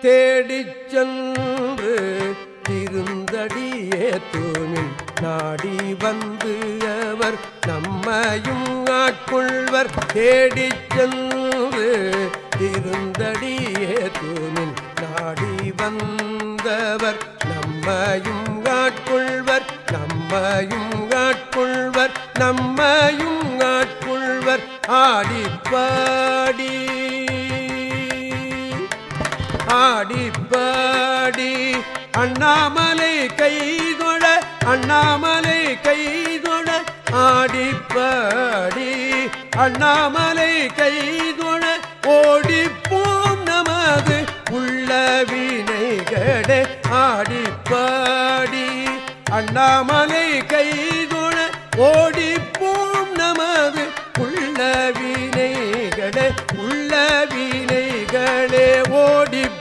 தேடிச் சென்று திருந்தடியே தூமின் நாடி வந்து அவர் நம்மையும் ஆட்கொள்வர். தேடிச் சென்று திருந்தடியே தூமின் நாடி வந்தவர் நம்மையும் ஆட்கொள்வர். நம்மையும் ஆட்கொள்வர் நம்மையும் ஆட்கொள்வர். ஆடிப்பாடி ஆடிப்பாடி. அண்ணாமலை கைதொழ அண்ணாமலை கைதொழ ஆடிப்பாடி. அண்ணாமலை கைதொழ ஓடிப்போம் நமது உள்ள வினைகளே. ஆடிப்பாடி. அண்ணாமலை கைதொழ ஓடிப்போம் நமது உள்ள வினைகளே. உள்ள வினைகளே ஓடிப்போம்